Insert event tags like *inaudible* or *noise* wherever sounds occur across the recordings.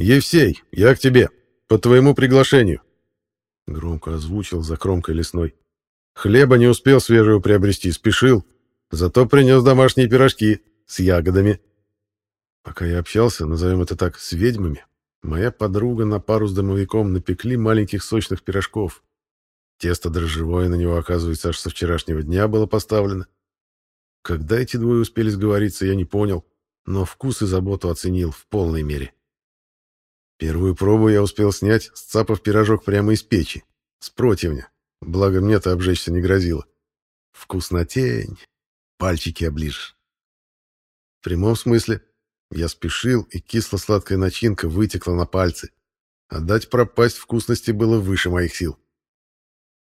«Евсей, я к тебе. По твоему приглашению». Громко озвучил за кромкой лесной. Хлеба не успел свежего приобрести, спешил. Зато принес домашние пирожки с ягодами. Пока я общался, назовем это так, с ведьмами, моя подруга на пару с домовиком напекли маленьких сочных пирожков. Тесто дрожжевое на него, оказывается, аж со вчерашнего дня было поставлено. Когда эти двое успели сговориться, я не понял, но вкус и заботу оценил в полной мере. Первую пробу я успел снять, сцапав пирожок прямо из печи, с противня, благо мне-то обжечься не грозило. Вкуснотень, пальчики оближешь. В прямом смысле, я спешил, и кисло-сладкая начинка вытекла на пальцы. Отдать пропасть вкусности было выше моих сил.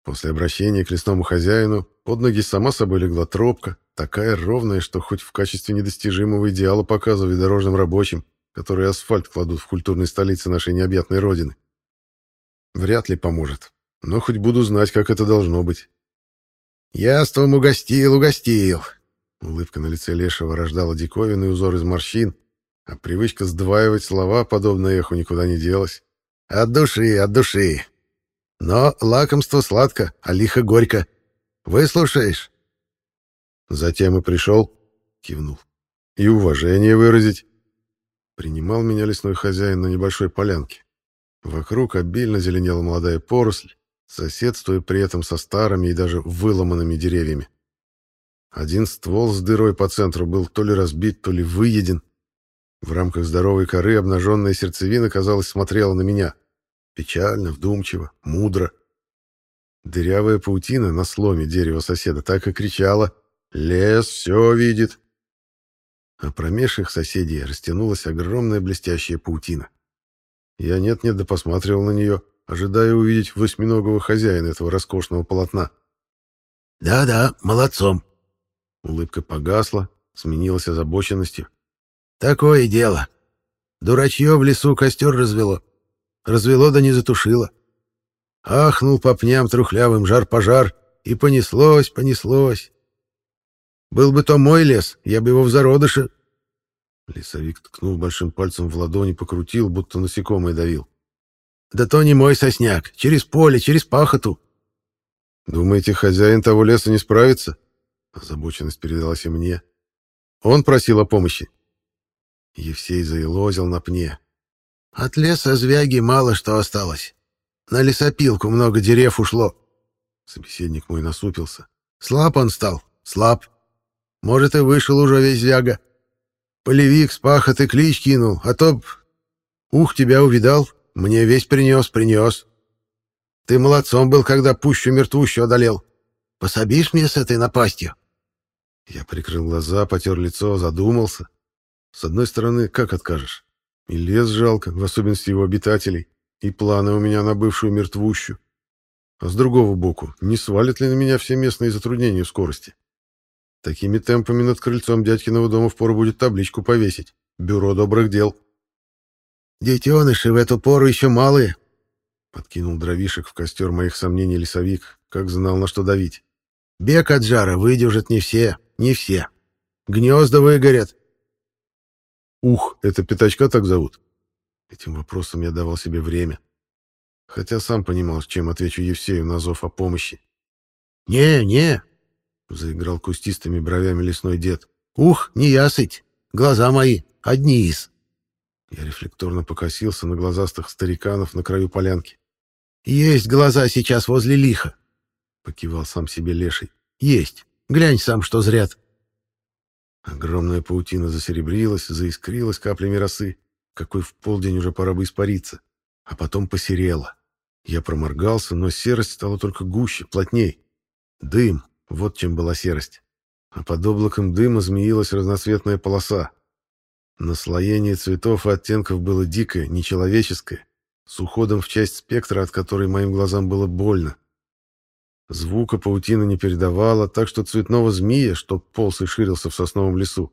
После обращения к лесному хозяину под ноги сама собой легла тропка, такая ровная, что хоть в качестве недостижимого идеала показывай дорожным рабочим, которые асфальт кладут в культурной столице нашей необъятной родины. Вряд ли поможет, но хоть буду знать, как это должно быть. «Яством угостил, угостил!» Улыбка на лице Лешего рождала диковинный узор из морщин, а привычка сдваивать слова, подобно эху, никуда не делась. «От души, от души!» Но лакомство сладко, а лихо горько. Выслушаешь?» «Затем и пришел», — кивнул. «И уважение выразить». Принимал меня лесной хозяин на небольшой полянке. Вокруг обильно зеленела молодая поросль, соседствуя при этом со старыми и даже выломанными деревьями. Один ствол с дырой по центру был то ли разбит, то ли выеден. В рамках здоровой коры обнаженная сердцевина, казалось, смотрела на меня. Печально, вдумчиво, мудро. Дырявая паутина на сломе дерева соседа так и кричала «Лес все видит!». А промеж их соседей растянулась огромная блестящая паутина. Я нет-нет да посматривал на нее, ожидая увидеть восьминогого хозяина этого роскошного полотна. «Да-да, молодцом!» Улыбка погасла, сменилась озабоченностью. «Такое дело. Дурачье в лесу костер развело. Развело да не затушило. Ахнул по пням трухлявым жар-пожар, и понеслось, понеслось. Был бы то мой лес, я бы его в зародыше... Лесовик ткнул большим пальцем в ладони, покрутил, будто насекомое давил. «Да то не мой сосняк. Через поле, через пахоту». «Думаете, хозяин того леса не справится?» Озабоченность передалась и мне. «Он просил о помощи». Евсей заелозил на пне, от леса звяги мало что осталось. На лесопилку много дерев ушло. Собеседник мой насупился. Слаб он стал, слаб. Может, и вышел уже весь звяга. Полевик с пахоты клич кинул, а то б... Ух, тебя увидал, мне весь принес, принес. Ты молодцом был, когда пущу мертвущу одолел. Пособишь мне с этой напастью?» Я прикрыл глаза, потер лицо, задумался. С одной стороны, как откажешь? И лес жалко, в особенности его обитателей, и планы у меня на бывшую мертвущу. А с другого боку, не свалят ли на меня все местные затруднения скорости? Такими темпами над крыльцом дядькиного дома впору будет табличку повесить. Бюро добрых дел. «Детеныши в эту пору еще малые», — подкинул дровишек в костер моих сомнений лесовик, как знал, на что давить. «Бег от жара выдержат не все, не все. Гнезда выгорят, Ух, это пятачка так зовут? Этим вопросом я давал себе время. Хотя сам понимал, чем отвечу Евсею на зов о помощи. «Не, не!» — заиграл кустистыми бровями лесной дед. «Ух, не ясыть! Глаза мои, одни из!» Я рефлекторно покосился на глазастых стариканов на краю полянки. «Есть глаза сейчас возле лиха!» — покивал сам себе леший. «Есть! Глянь сам, что зрят!» Огромная паутина засеребрилась, заискрилась каплями росы, какой в полдень уже пора бы испариться, а потом посерела. Я проморгался, но серость стала только гуще, плотней. Дым, вот чем была серость. А под облаком дыма змеилась разноцветная полоса. Наслоение цветов и оттенков было дикое, нечеловеческое, с уходом в часть спектра, от которой моим глазам было больно. Звука паутина не передавала, так что цветного змея, что полз и ширился в сосновом лесу,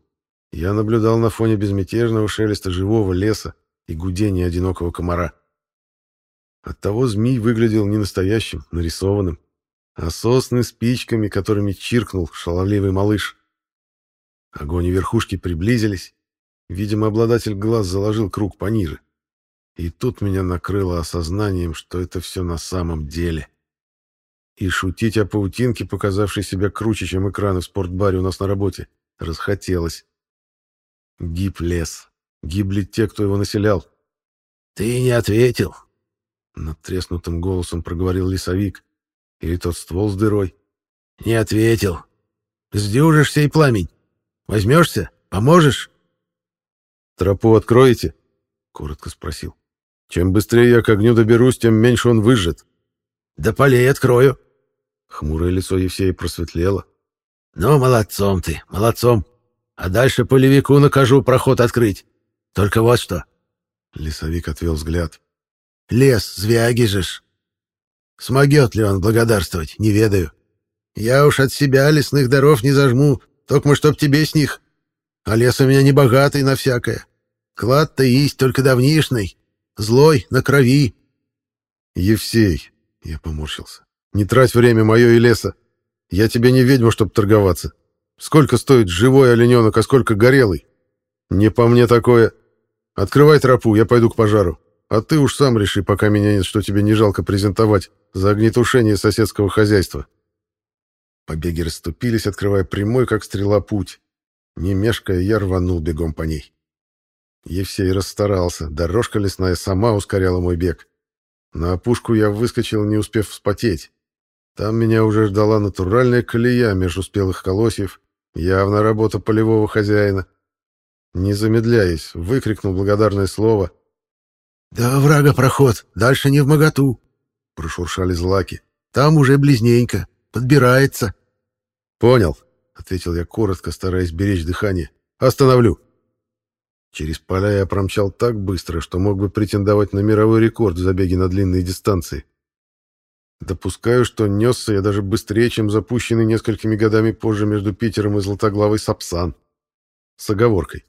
я наблюдал на фоне безмятежного шелеста живого леса и гудения одинокого комара. Оттого змей выглядел не настоящим, нарисованным, а сосны спичками, которыми чиркнул шаловливый малыш. Огонь и верхушки приблизились. Видимо, обладатель глаз заложил круг пониже. И тут меня накрыло осознанием, что это все на самом деле. И шутить о паутинке, показавшей себя круче, чем экраны в спортбаре у нас на работе, расхотелось. Гиб лес. Гибли те, кто его населял. «Ты не ответил», — надтреснутым голосом проговорил лесовик. Или тот ствол с дырой. «Не ответил. Сдюжишь сей пламень. Возьмешься? Поможешь?» «Тропу откроете?» — коротко спросил. «Чем быстрее я к огню доберусь, тем меньше он выжжет». «Да полей открою». Хмурое лицо Евсея просветлело. «Ну, молодцом ты, молодцом. А дальше полевику накажу проход открыть. Только вот что». Лесовик отвел взгляд. «Лес, звяги же ж. Смогет ли он благодарствовать, не ведаю. Я уж от себя лесных даров не зажму, только чтоб тебе с них. А лес у меня не богатый на всякое. Клад-то есть только давнишний, злой, на крови. Евсей, я поморщился, не трать время мое и леса. Я тебе не ведьма, чтоб торговаться. Сколько стоит живой олененок, а сколько горелый? Не по мне такое. Открывай тропу, я пойду к пожару. А ты уж сам реши, пока меня нет, что тебе не жалко презентовать за огнетушение соседского хозяйства. Побеги расступились, открывая прямой, как стрела, путь. Не мешкая, я рванул бегом по ней. Евсей расстарался, дорожка лесная сама ускоряла мой бег. На опушку я выскочил, не успев вспотеть. Там меня уже ждала натуральная колея между спелых колосьев, явно работа полевого хозяина. Не замедляясь, выкрикнул благодарное слово. «Да врага проход, дальше не в моготу», — прошуршали злаки. «Там уже близненько, подбирается». «Понял», — ответил я коротко, стараясь беречь дыхание. «Остановлю». Через поля я промчал так быстро, что мог бы претендовать на мировой рекорд в забеге на длинные дистанции. Допускаю, что несся я даже быстрее, чем запущенный несколькими годами позже между Питером и Златоглавой Сапсан. С оговоркой.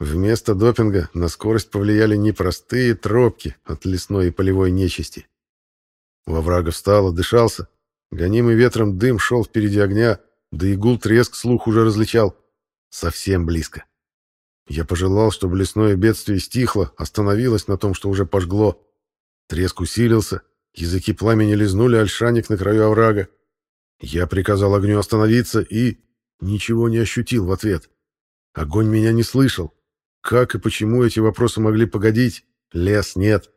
Вместо допинга на скорость повлияли непростые тропки от лесной и полевой нечисти. Во врага встало, дышался. Гонимый ветром дым шел впереди огня, да и гул треск слух уже различал. Совсем близко. Я пожелал, чтобы лесное бедствие стихло, остановилось на том, что уже пожгло. Треск усилился, языки пламени лизнули альшаник на краю оврага. Я приказал огню остановиться и... ничего не ощутил в ответ. Огонь меня не слышал. Как и почему эти вопросы могли погодить? Лес нет.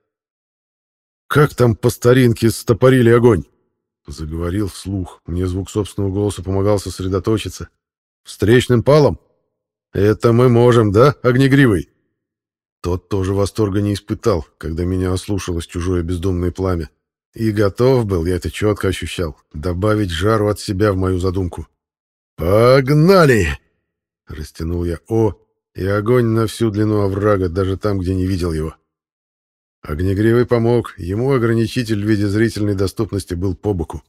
«Как там по старинке стопорили огонь?» Заговорил вслух. Мне звук собственного голоса помогал сосредоточиться. «Встречным палом?» «Это мы можем, да, Огнегривый?» Тот тоже восторга не испытал, когда меня ослушалось чужое бездумное пламя. И готов был, я это четко ощущал, добавить жару от себя в мою задумку. «Погнали!» Растянул я «О», и огонь на всю длину оврага, даже там, где не видел его. Огнегривый помог, ему ограничитель в виде зрительной доступности был по боку.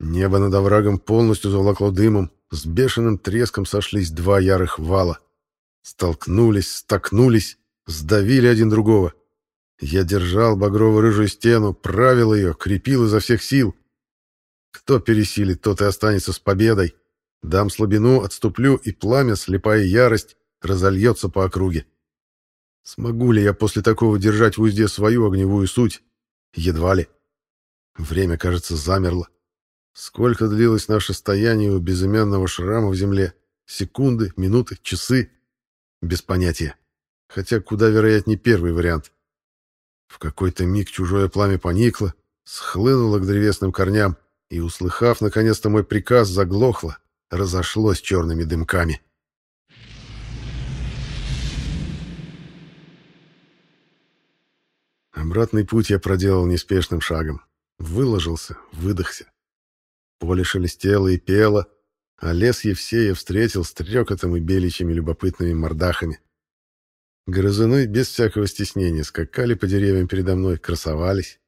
Небо над оврагом полностью заволокло дымом, с бешеным треском сошлись два ярых вала. Столкнулись, столкнулись, сдавили один другого. Я держал багрово-рыжую стену, правил ее, крепил изо всех сил. Кто пересилит, тот и останется с победой. Дам слабину, отступлю, и пламя, слепая ярость, разольется по округе. Смогу ли я после такого держать в узде свою огневую суть? Едва ли. Время, кажется, замерло. Сколько длилось наше стояние у безымянного шрама в земле? Секунды, минуты, часы? Без понятия. Хотя куда вероятнее первый вариант. В какой-то миг чужое пламя поникло, схлынуло к древесным корням и, услыхав наконец-то мой приказ, заглохло, разошлось черными дымками. Обратный путь я проделал неспешным шагом. Выложился, выдохся. Поле шелестело и пело, а лес Евсея встретил с трекотом и беличьими любопытными мордахами. Грызуны без всякого стеснения скакали по деревьям передо мной, красовались.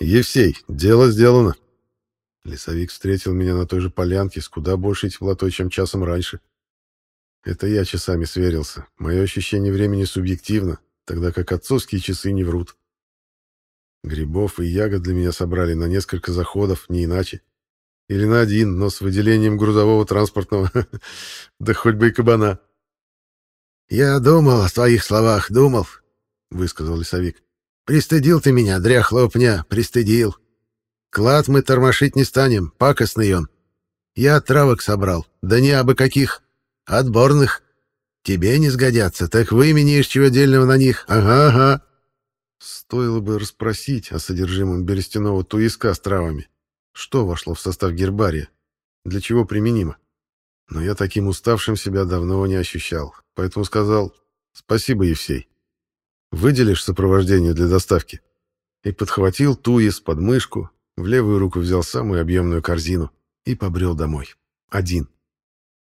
«Евсей, дело сделано!» Лесовик встретил меня на той же полянке с куда большей теплотой, чем часом раньше. Это я часами сверился. Мое ощущение времени субъективно, тогда как отцовские часы не врут. Грибов и ягод для меня собрали на несколько заходов, не иначе. Или на один, но с выделением грузового транспортного. *laughs* да хоть бы и кабана. «Я думал о твоих словах, думал. — высказал лесовик. «Пристыдил ты меня, дряхлого пня, пристыдил. Клад мы тормошить не станем, пакостный он. Я травок собрал, да не абы каких, отборных. Тебе не сгодятся, так выменишь чего дельного на них, ага, ага». Стоило бы расспросить о содержимом берестяного туиска с травами. Что вошло в состав гербария? Для чего применимо? Но я таким уставшим себя давно не ощущал, поэтому сказал «Спасибо, Евсей. Выделишь сопровождение для доставки?» И подхватил туис под мышку, в левую руку взял самую объемную корзину и побрел домой. Один.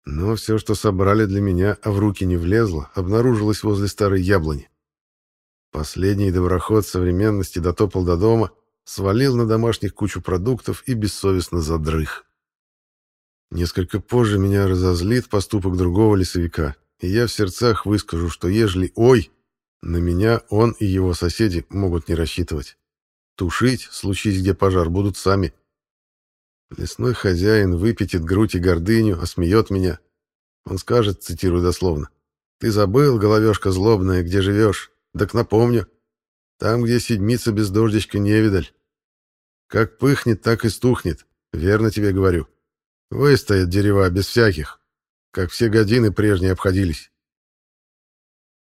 Но все, что собрали для меня, а в руки не влезло, обнаружилось возле старой яблони. Последний доброход современности дотопал до дома, свалил на домашних кучу продуктов и бессовестно задрых. Несколько позже меня разозлит поступок другого лесовика, и я в сердцах выскажу, что ежели «ой», на меня он и его соседи могут не рассчитывать. Тушить, случись где пожар, будут сами. Лесной хозяин выпятит грудь и гордыню, осмеет меня. Он скажет, цитирую дословно, «Ты забыл, головешка злобная, где живешь? Так напомню. Там, где седмица без дождичка невидаль. Как пыхнет, так и стухнет. Верно тебе говорю. Выстоят дерева без всяких, как все годины прежние обходились.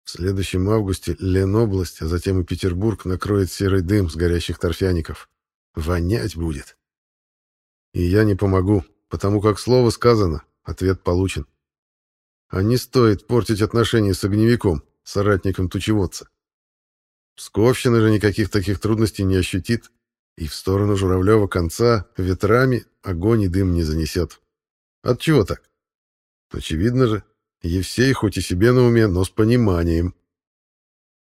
В следующем августе Ленобласть, а затем и Петербург накроет серый дым с горящих торфяников. Вонять будет. И я не помогу, потому как слово сказано, ответ получен. А не стоит портить отношения с огневиком, соратником тучеводца. Псковщина же никаких таких трудностей не ощутит, и в сторону Журавлева конца ветрами огонь и дым не занесет. От чего так? Очевидно же, Евсей хоть и себе на уме, но с пониманием.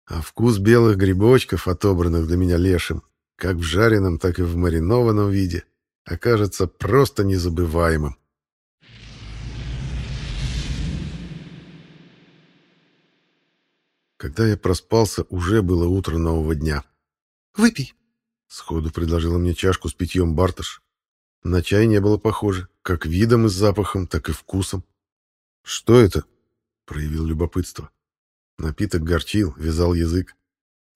А вкус белых грибочков, отобранных для меня лешим, как в жареном, так и в маринованном виде, окажется просто незабываемым. Когда я проспался, уже было утро нового дня. «Выпей», Сходу предложила мне чашку с питьем Барташ. На чай не было похоже, как видом и запахом, так и вкусом. «Что это?» — проявил любопытство. Напиток горчил, вязал язык.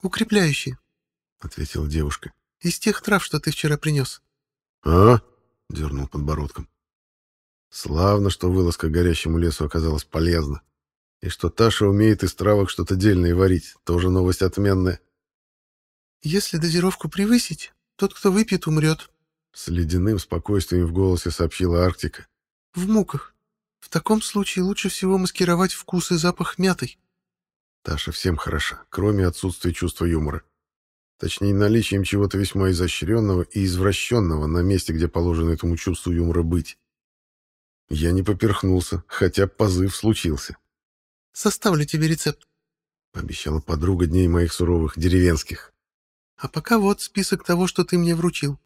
«Укрепляющий», — ответила девушка. «Из тех трав, что ты вчера принес». «А?» — дернул подбородком. Славно, что вылазка к горящему лесу оказалась полезна. И что Таша умеет из травок что-то дельное варить, тоже новость отменная. Если дозировку превысить, тот, кто выпьет, умрет. С ледяным спокойствием в голосе сообщила Арктика. В муках. В таком случае лучше всего маскировать вкус и запах мятой. Таша всем хороша, кроме отсутствия чувства юмора. Точнее, наличием чего-то весьма изощренного и извращенного на месте, где положено этому чувству юмора быть. Я не поперхнулся, хотя позыв случился. «Составлю тебе рецепт», — пообещала подруга дней моих суровых деревенских. А пока вот список того, что ты мне вручил.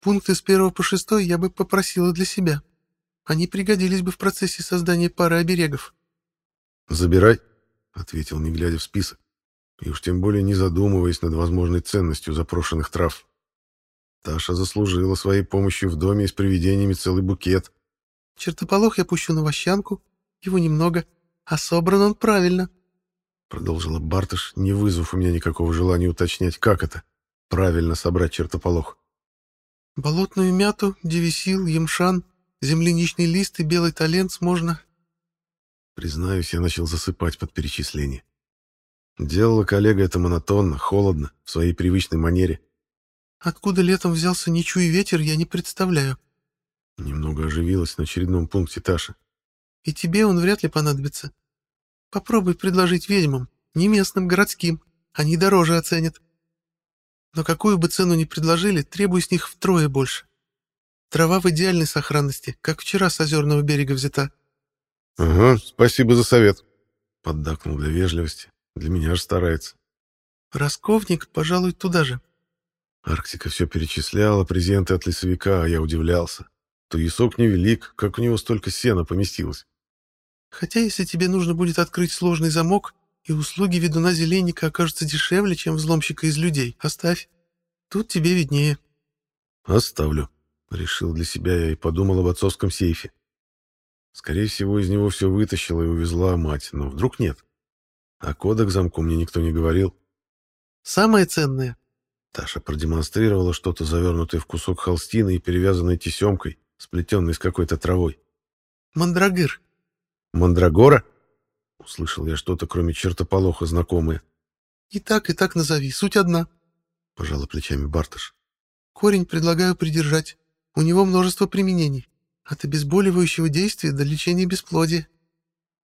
Пункты с первого по шестой я бы попросила для себя. Они пригодились бы в процессе создания пары оберегов. «Забирай», — ответил, не глядя в список, и уж тем более не задумываясь над возможной ценностью запрошенных трав. Таша заслужила своей помощью в доме и с привидениями целый букет. «Чертополох я пущу на вощанку, его немного, а собран он правильно продолжила Бартыш, не вызвав у меня никакого желания уточнять, как это правильно собрать чертополох. Болотную мяту, девисил, емшан, земляничный лист и белый талент можно. Признаюсь, я начал засыпать под перечисление. Делала коллега это монотонно, холодно, в своей привычной манере. Откуда летом взялся ничуй ветер, я не представляю. Немного оживилась на очередном пункте Таша. И тебе он вряд ли понадобится. Попробуй предложить ведьмам, не местным, городским. Они дороже оценят. Но какую бы цену ни предложили, требуй с них втрое больше. Трава в идеальной сохранности, как вчера с озерного берега взята. — Ага, спасибо за совет. Поддакнул для вежливости. Для меня же старается. — Росковник, пожалуй, туда же. Арктика все перечисляла, презенты от лесовика, а я удивлялся. Туесок невелик, как у него столько сена поместилось. Хотя, если тебе нужно будет открыть сложный замок, и услуги ведуна зеленника окажутся дешевле, чем взломщика из людей, оставь. Тут тебе виднее. Оставлю. Решил для себя я и подумал об отцовском сейфе. Скорее всего, из него все вытащила и увезла мать, но вдруг нет. А кода к замку мне никто не говорил. Самое ценное. Таша продемонстрировала что-то, завернутое в кусок холстины и перевязанное тесемкой, сплетенной с какой-то травой. Мандрагыр. «Мандрагора?» — услышал я что-то, кроме чертополоха, знакомое. И так, и так назови, суть одна. — пожала плечами Бартыш. Корень предлагаю придержать. У него множество применений. От обезболивающего действия до лечения бесплодия.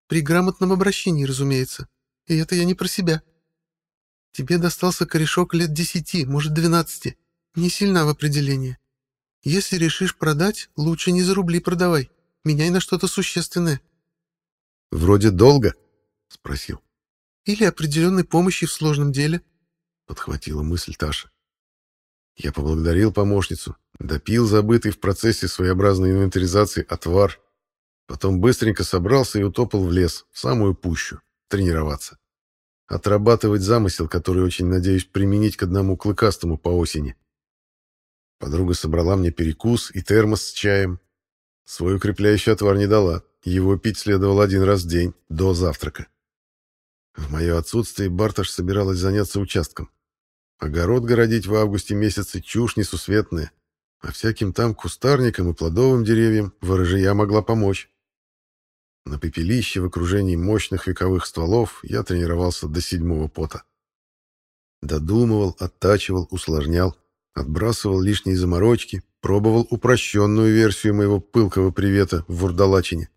При грамотном обращении, разумеется. И это я не про себя. Тебе достался корешок лет десяти, может, двенадцати. Не сильна в определении. Если решишь продать, лучше не за рубли продавай. Меняй на что-то существенное. — Вроде долго? — спросил. — Или определенной помощи в сложном деле, — подхватила мысль Таша. Я поблагодарил помощницу, допил забытый в процессе своеобразной инвентаризации отвар, потом быстренько собрался и утопал в лес, в самую пущу, тренироваться. Отрабатывать замысел, который очень надеюсь применить к одному клыкастому по осени. Подруга собрала мне перекус и термос с чаем. Свой укрепляющий отвар не дала, его пить следовало один раз в день, до завтрака. В мое отсутствие Барташ собиралась заняться участком. Огород городить в августе месяце чушь несусветная, а всяким там кустарникам и плодовым деревьям ворожия могла помочь. На пепелище в окружении мощных вековых стволов я тренировался до седьмого пота. Додумывал, оттачивал, усложнял, отбрасывал лишние заморочки, пробовал упрощенную версию моего пылкого привета в вурдалачине.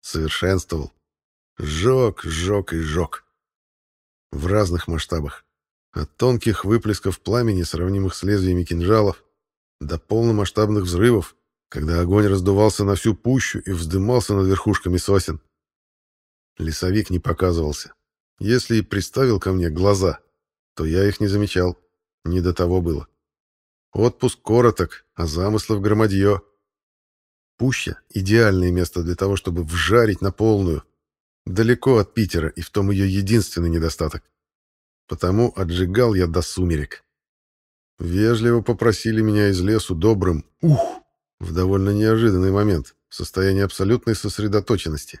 Совершенствовал. Жег, жег и жег. В разных масштабах. От тонких выплесков пламени, сравнимых с лезвиями кинжалов, до полномасштабных взрывов, когда огонь раздувался на всю пущу и вздымался над верхушками сосен. Лесовик не показывался. Если и приставил ко мне глаза, то я их не замечал. Не до того было. Отпуск короток, а замыслов громадье. Пуща — идеальное место для того, чтобы вжарить на полную. Далеко от Питера, и в том ее единственный недостаток. Потому отжигал я до сумерек. Вежливо попросили меня из лесу добрым «ух» в довольно неожиданный момент, в состоянии абсолютной сосредоточенности.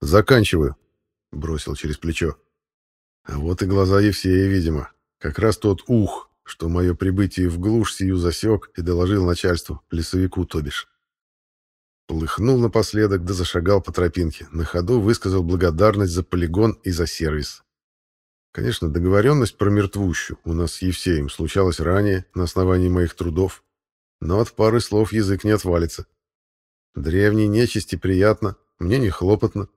«Заканчиваю», — бросил через плечо. А вот и глаза Евсея, видимо. Как раз тот «ух», что мое прибытие в глушь сию засек и доложил начальству, лесовику, то бишь. Плыхнул напоследок, да зашагал по тропинке, на ходу высказал благодарность за полигон и за сервис. Конечно, договоренность про мертвущу у нас с Евсеем случалась ранее, на основании моих трудов, но от пары слов язык не отвалится. Древней нечисти приятно, мне не хлопотно.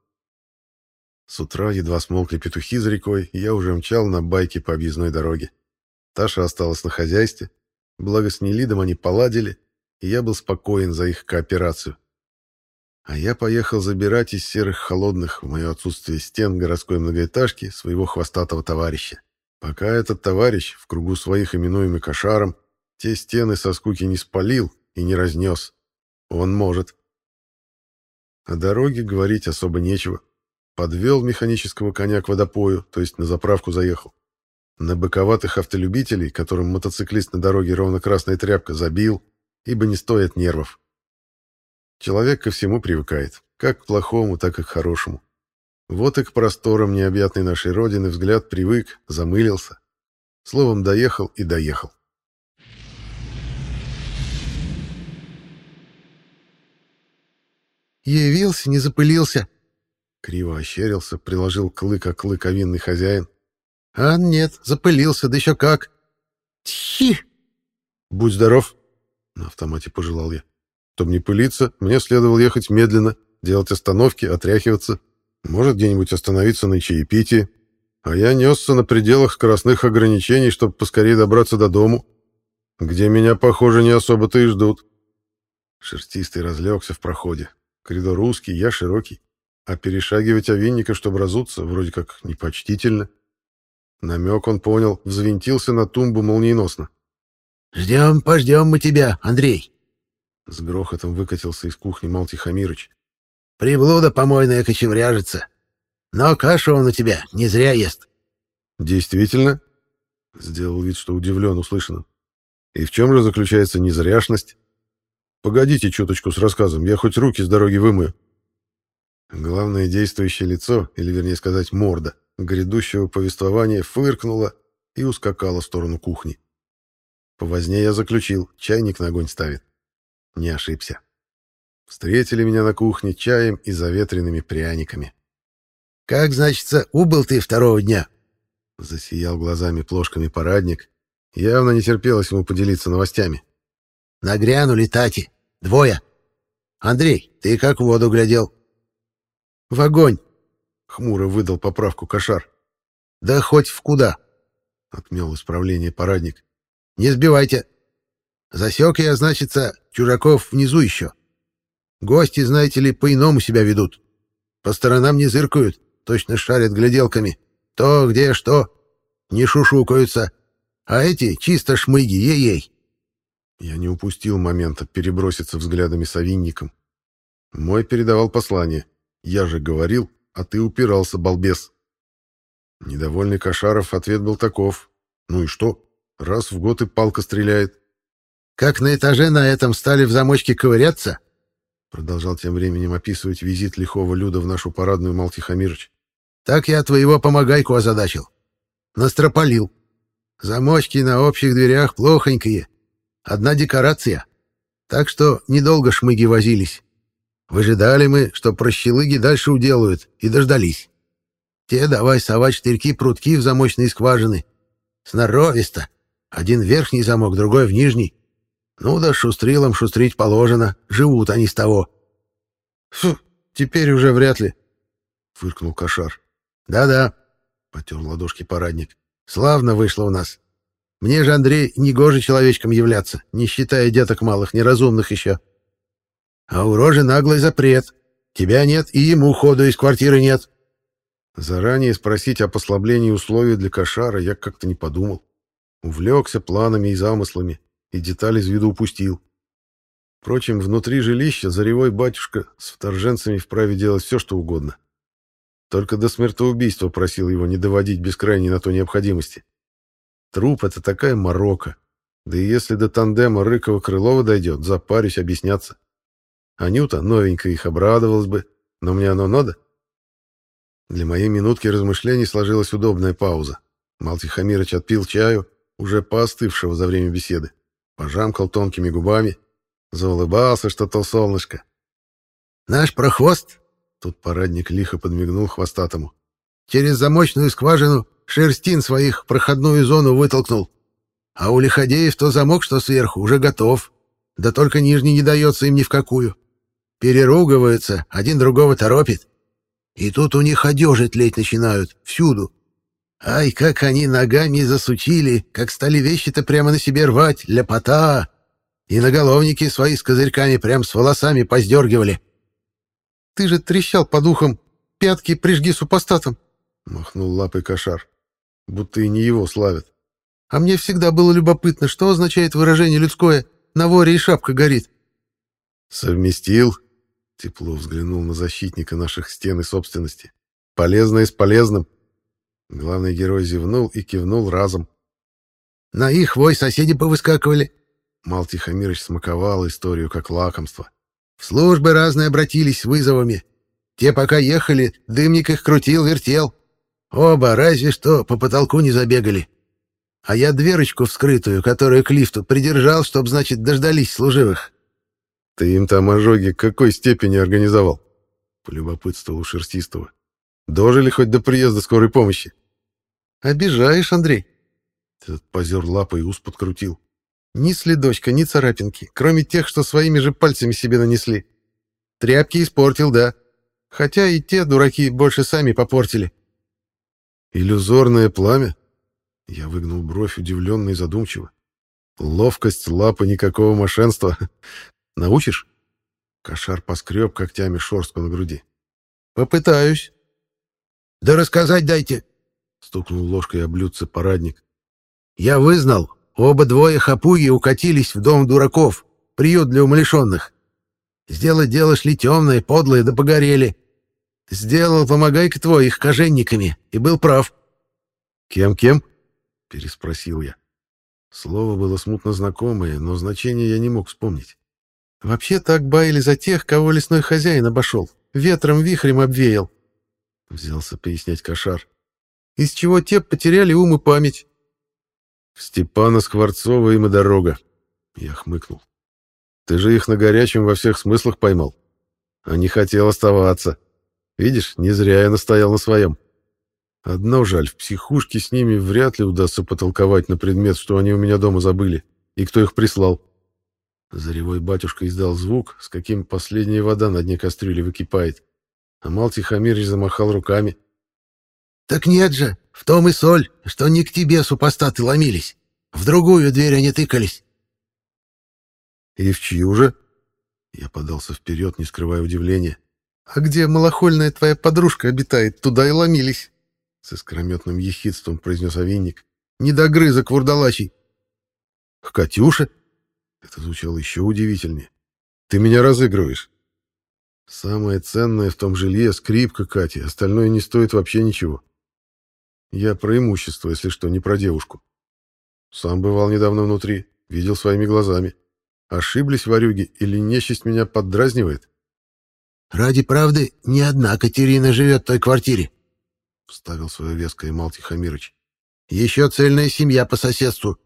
С утра едва смолкли петухи за рекой, я уже мчал на байке по объездной дороге. Таша осталась на хозяйстве, благо с Нелидом они поладили, и я был спокоен за их кооперацию. А я поехал забирать из серых холодных в мое отсутствие стен городской многоэтажки своего хвостатого товарища. Пока этот товарищ, в кругу своих именуемый кошаром, те стены со скуки не спалил и не разнес. Он может. О дороге говорить особо нечего. Подвел механического коня к водопою, то есть на заправку заехал. На боковатых автолюбителей, которым мотоциклист на дороге ровно красная тряпка, забил, ибо не стоит нервов. Человек ко всему привыкает, как к плохому, так и к хорошему. Вот и к просторам необъятной нашей Родины взгляд привык, замылился. Словом, доехал и доехал. Явился, не запылился. Криво ощерился, приложил клык о клык овинный хозяин. А нет, запылился, да еще как. Тхи! Будь здоров, на автомате пожелал я. Чтобы не пылиться, мне следовало ехать медленно, делать остановки, отряхиваться, может, где-нибудь остановиться на чаепитии. А я несся на пределах скоростных ограничений, чтобы поскорее добраться до дому, где меня, похоже, не особо-то и ждут. Шерстистый разлегся в проходе. Коридор узкий, я широкий. А перешагивать овинника, чтобы разуться, вроде как непочтительно. Намек он понял, взвинтился на тумбу молниеносно. «Ждем, пождем мы тебя, Андрей!» С грохотом выкатился из кухни Мал Тихомирыч. «Приблуда помойная кочевряжется. Но кашу он у тебя не зря ест». «Действительно?» — сделал вид, что удивлен услышанным. «И в чем же заключается незряшность? Погодите чуточку с рассказом, я хоть руки с дороги вымою». Главное действующее лицо, или вернее сказать морда, грядущего повествования фыркнуло и ускакала в сторону кухни. По возне я заключил, чайник на огонь ставит. Не ошибся. Встретили меня на кухне чаем и заветренными пряниками. «Как, значится, убыл ты второго дня?» Засиял глазами плошками парадник. Явно не терпелось ему поделиться новостями. «Нагрянули тати. Двое. Андрей, ты как в воду глядел?» «В огонь!» — хмуро выдал поправку кошар. «Да хоть в куда!» — отмел исправление парадник. «Не сбивайте. Засек я, значится, чужаков внизу еще. Гости, знаете ли, по-иному себя ведут. По сторонам не зыркают, точно шарят гляделками. То, где, что. Не шушукаются. А эти чисто шмыги, ей-ей. Я не упустил момента переброситься взглядами с овинником. Мой передавал послание. Я же говорил, а ты упирался, балбес. Недовольный Кошаров ответ был таков. Ну и что? Раз в год и палка стреляет. Как на этаже на этом стали в замочке ковыряться, продолжал тем временем описывать визит лихого Люда в нашу парадную Малтихамирыч. Так я твоего помогайку озадачил. Настропалил. Замочки на общих дверях плохонькие. Одна декорация. Так что недолго шмыги возились. Выжидали мы, что прощелыги дальше уделают, и дождались. Те давай совать штырьки-прутки в замочные скважины. Сноровисто. Один верхний замок, другой в нижний. Ну да шустрилам шустрить положено, живут они с того. Фу, теперь уже вряд ли, фыркнул Кошар. Да-да, потер ладошки парадник. Славно вышло у нас. Мне же, Андрей, не гоже человечком являться, не считая деток малых, неразумных еще. А у рожи наглый запрет. Тебя нет, и ему ходу из квартиры нет. Заранее спросить о послаблении условий для кошара я как-то не подумал. Увлекся планами и замыслами и детали из виду упустил. Впрочем, внутри жилища заревой батюшка с вторженцами вправе делать все, что угодно. Только до смертоубийства просил его не доводить без крайней на то необходимости. Труп — это такая морока. Да и если до тандема Рыкова-Крылова дойдет, запарюсь объясняться. Анюта новенькая их обрадовалась бы, но мне оно надо. Для моей минутки размышлений сложилась удобная пауза. Малтихамирыч отпил чаю, уже поостывшего за время беседы пожамкал тонкими губами, заулыбался что-то солнышко. «Наш прохвост?» — тут парадник лихо подмигнул хвостатому. «Через замочную скважину шерстин своих проходную зону вытолкнул. А у лиходеев то замок, что сверху, уже готов. Да только нижний не дается им ни в какую. Переругиваются, один другого торопит. И тут у них одежи тлеть начинают, всюду. Ай, как они ногами засучили, как стали вещи-то прямо на себе рвать, ляпота! И наголовники свои с козырьками прям с волосами поздергивали. — Ты же трещал по духам, пятки прижги супостатом, — махнул лапой кошар, будто и не его славят. — А мне всегда было любопытно, что означает выражение людское «на воре и шапка горит». — Совместил, — тепло взглянул на защитника наших стен и собственности. — Полезное с полезным. Главный герой зевнул и кивнул разом. «На их вой соседи повыскакивали!» Мал Тихомирович смаковал историю как лакомство. «В службы разные обратились с вызовами. Те, пока ехали, дымник их крутил, вертел. Оба разве что по потолку не забегали. А я дверочку вскрытую, которую к лифту, придержал, чтоб, значит, дождались служивых». «Ты им там ожоги какой степени организовал?» — полюбопытствовал Шерстистого. Дожили хоть до приезда скорой помощи. Обижаешь, Андрей. Этот позер лапой ус подкрутил. Ни следочка, ни царапинки, кроме тех, что своими же пальцами себе нанесли. Тряпки испортил, да. Хотя и те дураки больше сами попортили. Иллюзорное пламя? Я выгнул бровь удивленно и задумчиво. Ловкость лапы, никакого мошенства. *laughs* Научишь? Кошар поскреб когтями шорстку на груди. Попытаюсь. «Да рассказать дайте!» — стукнул ложкой о блюдце парадник. «Я вызнал. Оба двое хапуги укатились в дом дураков, приют для умалишенных. Сделать дело шли темные, подлые, да погорели. Сделал, помогай-ка твой, их коженниками, и был прав». «Кем-кем?» — переспросил я. Слово было смутно знакомое, но значение я не мог вспомнить. «Вообще так баяли за тех, кого лесной хозяин обошел, ветром-вихрем обвеял. — взялся пояснять кошар. «Из чего те потеряли ум и память. В Степана Скворцова им и дорога. Я хмыкнул. Ты же их на горячем во всех смыслах поймал. А не хотел оставаться. Видишь, не зря я настоял на своем. Одно жаль, в психушке с ними вряд ли удастся потолковать на предмет, что они у меня дома забыли, и кто их прислал. Заревой батюшка издал звук, с каким последняя вода на дне кастрюли выкипает. А Мал Тихомирович замахал руками. «Так нет же, в том и соль, что не к тебе супостаты ломились. В другую дверь они тыкались». «И в чью же?» Я подался вперед, не скрывая удивления. «А где малохольная твоя подружка обитает, туда и ломились», — с искрометным ехидством произнес овинник. «Недогрызок вурдалачий». «К Катюше?» Это звучало еще удивительнее. «Ты меня разыгрываешь. Самое ценное в том жилье — скрипка Кати, остальное не стоит вообще ничего. Я про имущество, если что, не про девушку. Сам бывал недавно внутри, видел своими глазами. Ошиблись ворюги или нечисть меня поддразнивает? «Ради правды, ни одна Катерина живет в той квартире», — вставил свое веское Мал Тихомирыч. «Еще цельная семья по соседству.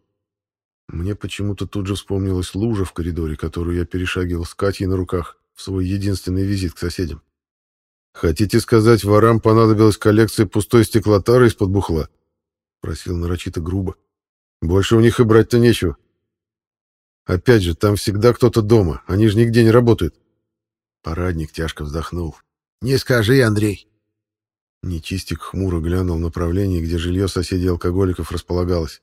Мне почему-то тут же вспомнилась лужа в коридоре, которую я перешагивал с Катей на руках в свой единственный визит к соседям. «Хотите сказать, ворам понадобилась коллекция пустой стеклотары из-под бухла?» — просил нарочито грубо. «Больше у них и брать-то нечего. Опять же, там всегда кто-то дома, они же нигде не работают». Парадник тяжко вздохнул. «Не скажи, Андрей». Нечистик хмуро глянул в направлении, где жилье соседей алкоголиков располагалось.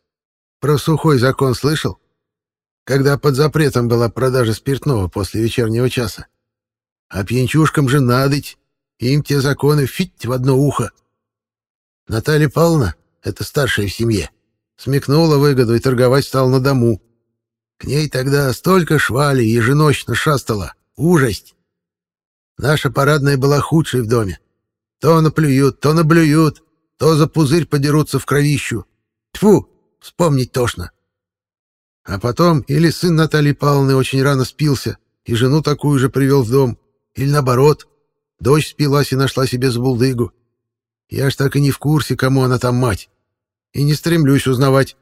Про сухой закон слышал? Когда под запретом была продажа спиртного после вечернего часа. А пьянчушкам же надоть, им те законы фить в одно ухо. Наталья Павловна, это старшая в семье, смекнула выгоду и торговать стал на дому. К ней тогда столько швали еженочно шастала. Ужасть! Наша парадная была худшей в доме. То наплюют, то наблюют, то за пузырь подерутся в кровищу. Тьфу, Вспомнить тошно. А потом или сын Натальи Павловны очень рано спился и жену такую же привел в дом, или наоборот, дочь спилась и нашла себе сбулдыгу. Я ж так и не в курсе, кому она там мать, и не стремлюсь узнавать.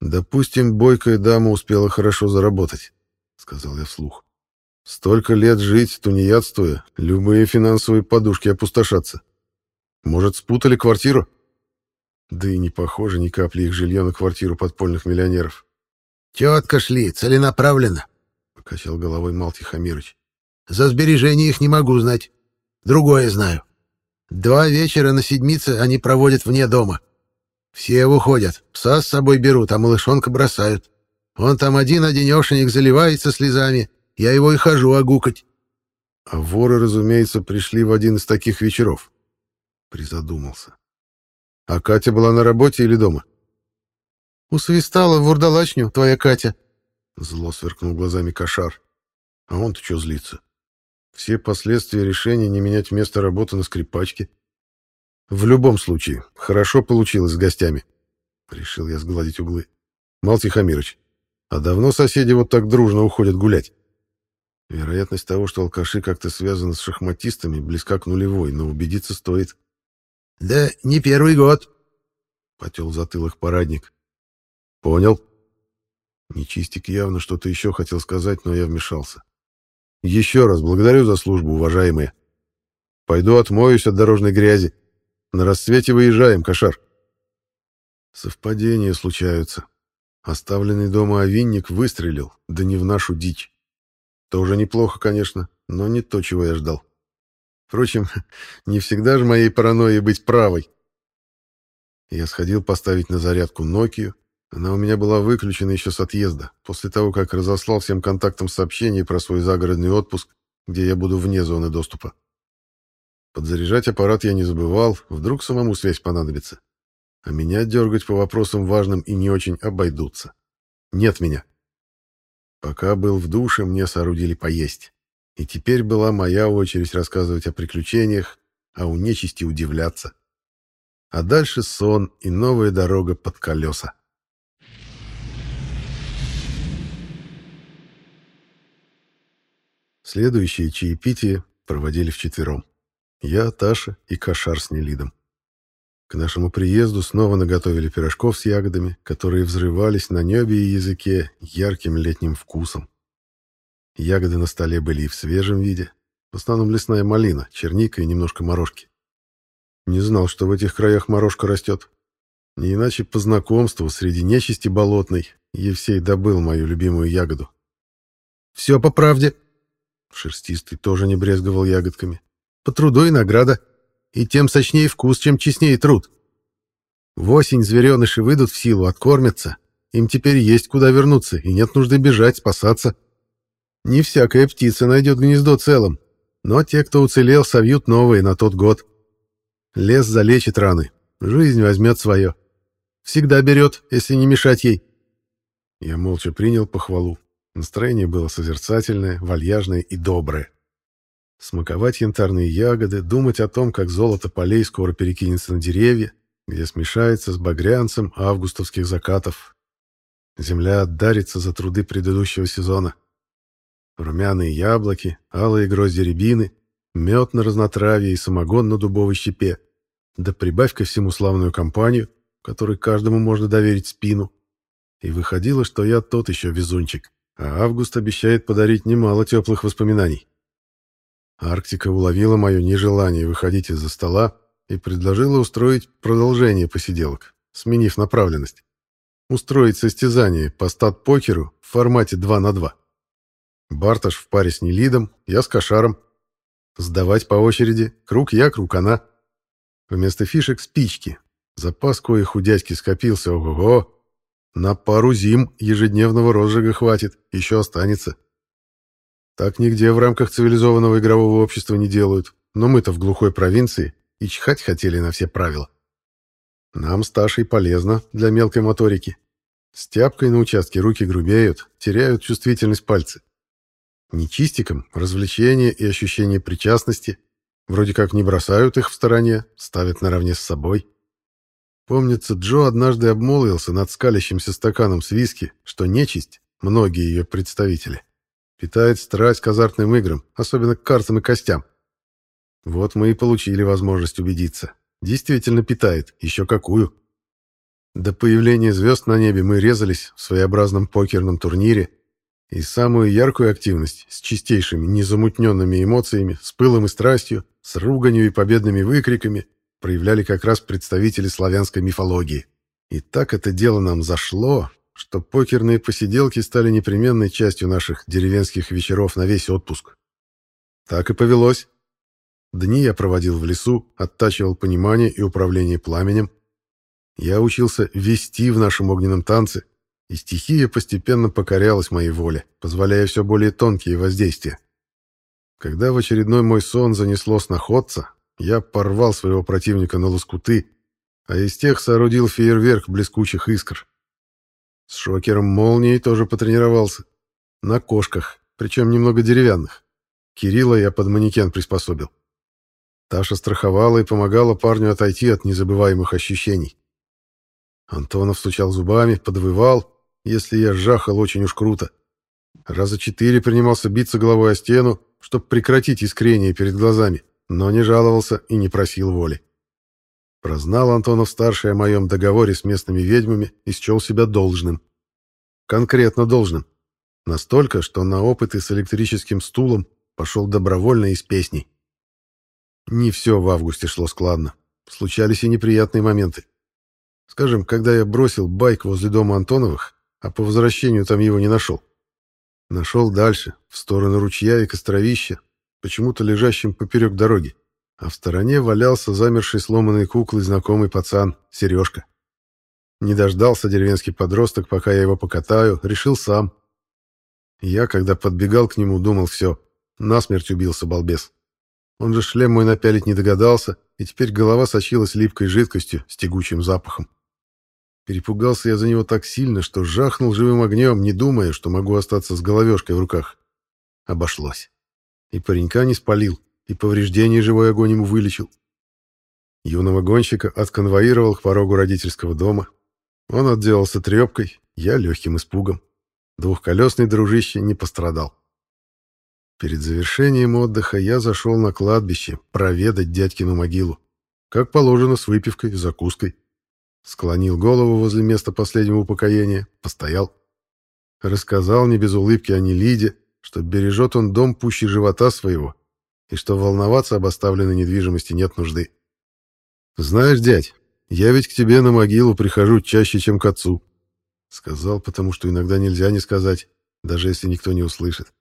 «Допустим, бойкая дама успела хорошо заработать», — сказал я вслух. «Столько лет жить, тунеядствуя, любые финансовые подушки опустошатся. Может, спутали квартиру?» Да и не похоже ни капли их жилье на квартиру подпольных миллионеров. «Четко шли, целенаправленно», — покачал головой Мал Тихомирович. «За сбережения их не могу знать. Другое знаю. Два вечера на седмице они проводят вне дома. Все выходят, пса с собой берут, а малышонка бросают. Он там один-одинешенек заливается слезами, я его и хожу огукать». А воры, разумеется, пришли в один из таких вечеров. Призадумался. А Катя была на работе или дома? Усвистала в вурдалачню твоя Катя. Зло сверкнул глазами кошар. А он-то что злится? Все последствия решения не менять место работы на скрипачке. В любом случае, хорошо получилось с гостями. Решил я сгладить углы. Мал Тихомирович, а давно соседи вот так дружно уходят гулять? Вероятность того, что алкаши как-то связаны с шахматистами, близка к нулевой, но убедиться стоит. Да не первый год. Потел затылок парадник. Понял. Нечистик явно что-то еще хотел сказать, но я вмешался. Еще раз благодарю за службу, уважаемые. Пойду отмоюсь от дорожной грязи. На рассвете выезжаем, кошар. Совпадения случаются. Оставленный дома овинник выстрелил, да не в нашу дичь. Тоже неплохо, конечно, но не то, чего я ждал. Впрочем, *laughs* не всегда же моей паранойей быть правой. Я сходил поставить на зарядку Нокию. Она у меня была выключена еще с отъезда, после того, как разослал всем контактам сообщение про свой загородный отпуск, где я буду вне зоны доступа. Подзаряжать аппарат я не забывал, вдруг самому связь понадобится. А меня дергать по вопросам важным и не очень обойдутся. Нет меня. Пока был в душе, мне соорудили поесть. И теперь была моя очередь рассказывать о приключениях, а у нечисти удивляться. А дальше сон и новая дорога под колеса. Следующее чаепитие проводили вчетвером. Я, Таша и Кошар с Нелидом. К нашему приезду снова наготовили пирожков с ягодами, которые взрывались на небе и языке ярким летним вкусом. Ягоды на столе были и в свежем виде, в основном лесная малина, черника и немножко морожки. Не знал, что в этих краях морожка растет. Не иначе по знакомству среди нечисти болотной Евсей добыл мою любимую ягоду. «Все по правде». Шерстистый тоже не брезговал ягодками. «По труду и награда. И тем сочнее вкус, чем честнее труд. В осень звереныши выйдут в силу, откормятся. Им теперь есть куда вернуться, и нет нужды бежать, спасаться. Не всякая птица найдет гнездо целым, но те, кто уцелел, совьют новые на тот год. Лес залечит раны, жизнь возьмет свое. Всегда берет, если не мешать ей. Я молча принял похвалу. Настроение было созерцательное, вальяжное и доброе. Смаковать янтарные ягоды, думать о том, как золото полей скоро перекинется на деревья, где смешается с багрянцем августовских закатов. Земля отдарится за труды предыдущего сезона. Румяные яблоки, алые грозди рябины, мед на разнотравье и самогон на дубовой щепе. Да прибавь ко всему славную компанию, которой каждому можно доверить спину. И выходило, что я тот еще везунчик, а Август обещает подарить немало теплых воспоминаний. Арктика уловила мое нежелание выходить из-за стола и предложила устроить продолжение посиделок, сменив направленность. Устроить состязание по стат-покеру в формате 2 на 2. Барташ в паре с Нелидом, я с Кошаром. Сдавать по очереди, круг я, круг она. Вместо фишек спички. Запас коих у дядьки скопился, ого-го. На пару зим ежедневного розжига хватит, еще останется. Так нигде в рамках цивилизованного игрового общества не делают, но мы-то в глухой провинции и чихать хотели на все правила. Нам с Ташей полезно для мелкой моторики. С тяпкой на участке руки грубеют, теряют чувствительность пальцы. Нечистикам развлечения и ощущение причастности вроде как не бросают их в стороне, ставят наравне с собой. Помнится, Джо однажды обмолвился над скалящимся стаканом с виски, что нечисть, многие ее представители, питает страсть к азартным играм, особенно к картам и костям. Вот мы и получили возможность убедиться. Действительно питает, еще какую. До появления звезд на небе мы резались в своеобразном покерном турнире, и самую яркую активность с чистейшими, незамутненными эмоциями, с пылом и страстью, с руганью и победными выкриками проявляли как раз представители славянской мифологии. И так это дело нам зашло, что покерные посиделки стали непременной частью наших деревенских вечеров на весь отпуск. Так и повелось. Дни я проводил в лесу, оттачивал понимание и управление пламенем. Я учился вести в нашем огненном танце, и стихия постепенно покорялась моей воле, позволяя все более тонкие воздействия. Когда в очередной мой сон занесло сноходца, я порвал своего противника на лоскуты, а из тех соорудил фейерверк блескучих искр. С шокером молнией тоже потренировался. На кошках, причем немного деревянных. Кирилла я под манекен приспособил. Таша страховала и помогала парню отойти от незабываемых ощущений. Антонов стучал зубами, подвывал, если я жахал очень уж круто. Раза четыре принимался биться головой о стену, чтобы прекратить искрение перед глазами, но не жаловался и не просил воли. Прознал Антонов-старший о моем договоре с местными ведьмами и счел себя должным. Конкретно должным. Настолько, что на опыты с электрическим стулом пошел добровольно из песней. Не все в августе шло складно. Случались и неприятные моменты. Скажем, когда я бросил байк возле дома Антоновых, а по возвращению там его не нашел. Нашел дальше, в сторону ручья и костровища, почему-то лежащим поперек дороги, а в стороне валялся замерший сломанной куклой знакомый пацан, Сережка. Не дождался деревенский подросток, пока я его покатаю, решил сам. Я, когда подбегал к нему, думал, все, насмерть убился балбес. Он же шлем мой напялить не догадался, и теперь голова сочилась липкой жидкостью с тягучим запахом. Перепугался я за него так сильно, что жахнул живым огнем, не думая, что могу остаться с головешкой в руках. Обошлось. И паренька не спалил, и повреждение живой огонь ему вылечил. Юного гонщика отконвоировал к порогу родительского дома. Он отделался трепкой, я легким испугом. Двухколесный дружище не пострадал. Перед завершением отдыха я зашел на кладбище проведать дядькину могилу. как положено, с выпивкой, закуской. Склонил голову возле места последнего упокоения, постоял. Рассказал не без улыбки о Нелиде, что бережет он дом пуще живота своего, и что волноваться об оставленной недвижимости нет нужды. «Знаешь, дядь, я ведь к тебе на могилу прихожу чаще, чем к отцу», — сказал, потому что иногда нельзя не сказать, даже если никто не услышит.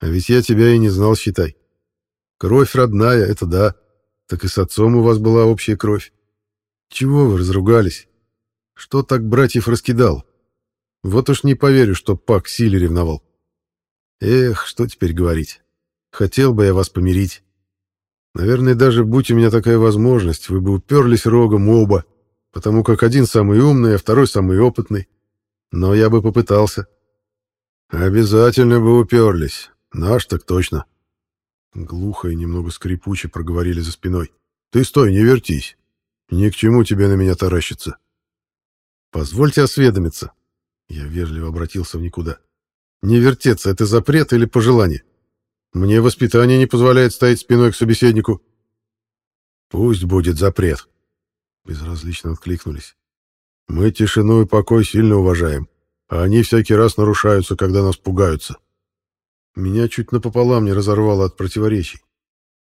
«А ведь я тебя и не знал, считай. Кровь родная — это да, так и с отцом у вас была общая кровь. Чего вы разругались? Что так братьев раскидал? Вот уж не поверю, что Пак силе ревновал. Эх, что теперь говорить. Хотел бы я вас помирить. Наверное, даже будь у меня такая возможность, вы бы уперлись рогом оба, потому как один самый умный, а второй самый опытный. Но я бы попытался. Обязательно бы уперлись. Наш так точно. Глухо и немного скрипуче проговорили за спиной. Ты стой, не вертись. Ни к чему тебе на меня таращиться. Позвольте осведомиться. Я вежливо обратился в никуда. Не вертеться — это запрет или пожелание? Мне воспитание не позволяет стоять спиной к собеседнику. Пусть будет запрет. Безразлично откликнулись. Мы тишину и покой сильно уважаем, а они всякий раз нарушаются, когда нас пугаются. Меня чуть напополам не разорвало от противоречий.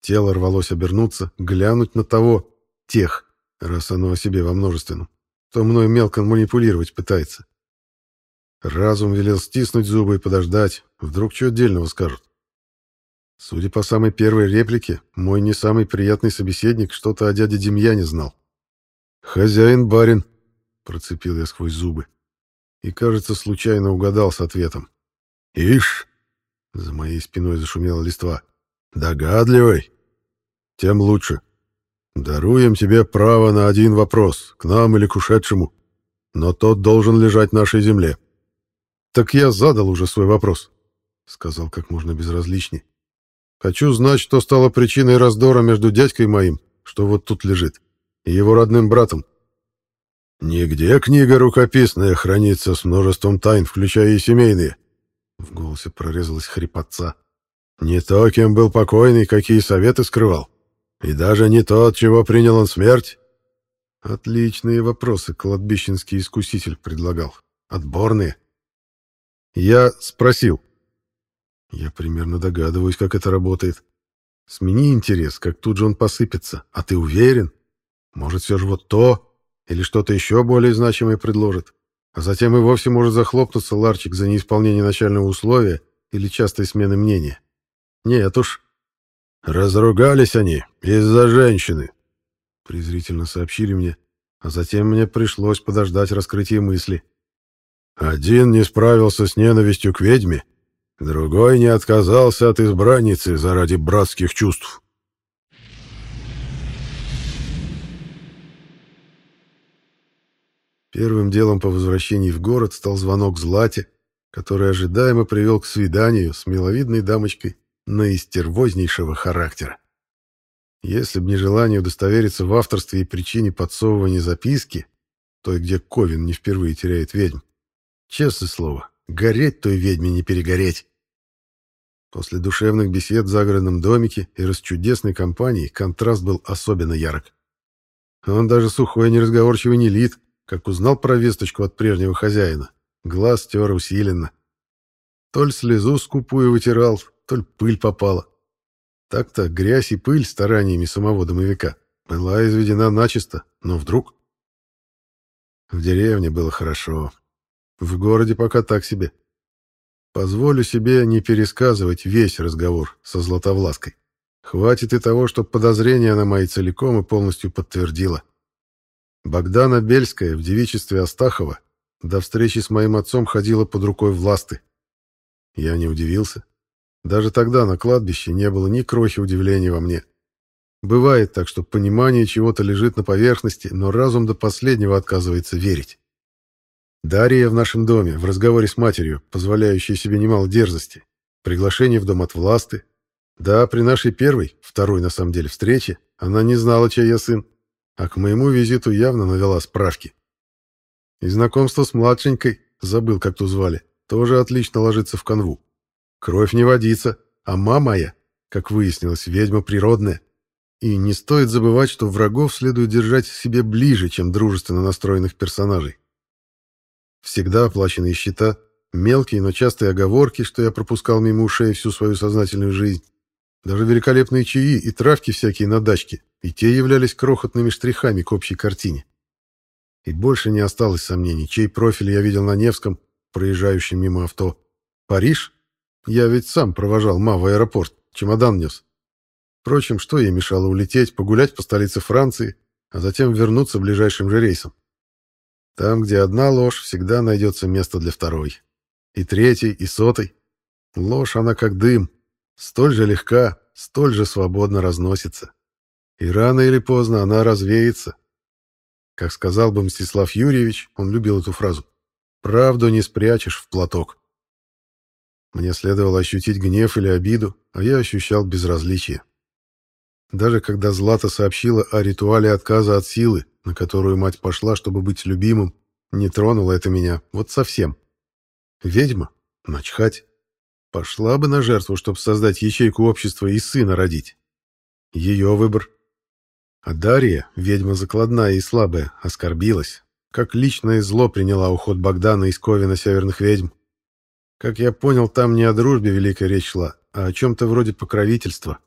Тело рвалось обернуться, глянуть на того, тех, раз оно о себе во множественном, то мной мелко манипулировать пытается. Разум велел стиснуть зубы и подождать, вдруг что отдельного скажут. Судя по самой первой реплике, мой не самый приятный собеседник что-то о дяде Демьяне знал. «Хозяин-барин», — процепил я сквозь зубы. И, кажется, случайно угадал с ответом. «Ишь!» — за моей спиной зашумела листва. «Догадливый! Тем лучше. Даруем тебе право на один вопрос, к нам или к ушедшему, но тот должен лежать нашей земле». «Так я задал уже свой вопрос», — сказал как можно безразличней. Хочу знать, что стало причиной раздора между дядькой моим, что вот тут лежит, и его родным братом. Нигде книга рукописная хранится с множеством тайн, включая и семейные. В голосе прорезалась хрипотца. Не то, кем был покойный, какие советы скрывал. И даже не то, от чего принял он смерть. Отличные вопросы кладбищенский искуситель предлагал. Отборные. Я спросил, я примерно догадываюсь, как это работает. Смени интерес, как тут же он посыпется. А ты уверен? Может, все же вот то или что-то еще более значимое предложит. А затем и вовсе может захлопнуться ларчик за неисполнение начального условия или частой смены мнения. Нет уж. Разругались они из-за женщины, презрительно сообщили мне, а затем мне пришлось подождать раскрытия мысли. Один не справился с ненавистью к ведьме, Другой не отказался от избранницы заради братских чувств. Первым делом по возвращении в город стал звонок Злате, который ожидаемо привел к свиданию с миловидной дамочкой наистервознейшего характера. Если б не желание удостовериться в авторстве и причине подсовывания записки, той, где Ковин не впервые теряет ведьм, честное слово, гореть той ведьме не перегореть. После душевных бесед в загородном домике и расчудесной компании контраст был особенно ярок. Он даже сухой, неразговорчивый не лит, как узнал про весточку от прежнего хозяина. Глаз тер усиленно. То ли слезу скупую вытирал, то ли пыль попала. Так-то грязь и пыль стараниями самого домовика была изведена начисто, но вдруг... В деревне было хорошо. В городе пока так себе. Позволю себе не пересказывать весь разговор со Златовлаской. Хватит и того, что подозрения она мои целиком и полностью подтвердила. Богдана Бельская в девичестве Астахова до встречи с моим отцом ходила под рукой власты. Я не удивился. Даже тогда на кладбище не было ни крохи удивления во мне. Бывает так, что понимание чего-то лежит на поверхности, но разум до последнего отказывается верить. Дарья в нашем доме, в разговоре с матерью, позволяющая себе немало дерзости. Приглашение в дом от власты. Да, при нашей первой, второй на самом деле, встрече, она не знала, чей я сын, а к моему визиту явно навела справки. И знакомство с младшенькой, забыл, как ту звали, тоже отлично ложится в канву. Кровь не водится, а мама моя, как выяснилось, ведьма природная. И не стоит забывать, что врагов следует держать себе ближе, чем дружественно настроенных персонажей. Всегда оплаченные счета, мелкие, но частые оговорки, что я пропускал мимо ушей всю свою сознательную жизнь, даже великолепные чаи и травки всякие на дачке, и те являлись крохотными штрихами к общей картине. И больше не осталось сомнений, чей профиль я видел на Невском, проезжающем мимо авто. Париж? Я ведь сам провожал Ма в аэропорт, чемодан нес. Впрочем, что ей мешало улететь, погулять по столице Франции, а затем вернуться ближайшим же рейсом? Там, где одна ложь, всегда найдется место для второй. И третьей, и сотой. Ложь, она как дым, столь же легка, столь же свободно разносится. И рано или поздно она развеется. Как сказал бы Мстислав Юрьевич, он любил эту фразу, «Правду не спрячешь в платок». Мне следовало ощутить гнев или обиду, а я ощущал безразличие. Даже когда Злата сообщила о ритуале отказа от силы, на которую мать пошла, чтобы быть любимым, не тронуло это меня, вот совсем. Ведьма? Начхать. Пошла бы на жертву, чтобы создать ячейку общества и сына родить. Ее выбор. А Дарья, ведьма закладная и слабая, оскорбилась. Как личное зло приняла уход Богдана из Ковина северных ведьм. Как я понял, там не о дружбе великая речь шла, а о чем-то вроде покровительства.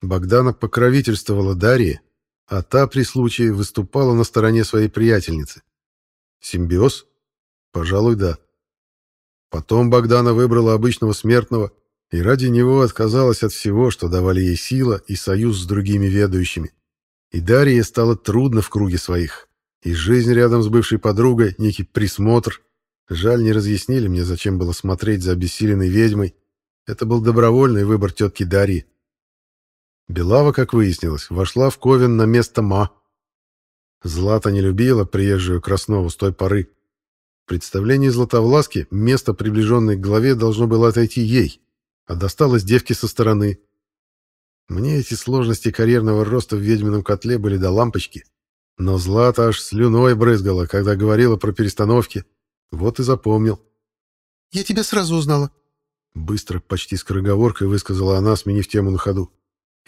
Богдана покровительствовала Дарье, а та при случае выступала на стороне своей приятельницы. Симбиоз? Пожалуй, да. Потом Богдана выбрала обычного смертного и ради него отказалась от всего, что давали ей сила и союз с другими ведущими. И Дарье стало трудно в круге своих. И жизнь рядом с бывшей подругой, некий присмотр. Жаль, не разъяснили мне, зачем было смотреть за обессиленной ведьмой. Это был добровольный выбор тетки Дарьи. Белава, как выяснилось, вошла в Ковен на место Ма. Злата не любила приезжую Краснову с той поры. В представлении Златовласки место, приближенное к главе, должно было отойти ей, а досталось девке со стороны. Мне эти сложности карьерного роста в ведьмином котле были до лампочки. Но Злата аж слюной брызгала, когда говорила про перестановки. Вот и запомнил. «Я тебя сразу узнала», — быстро, почти скороговоркой высказала она, сменив тему на ходу.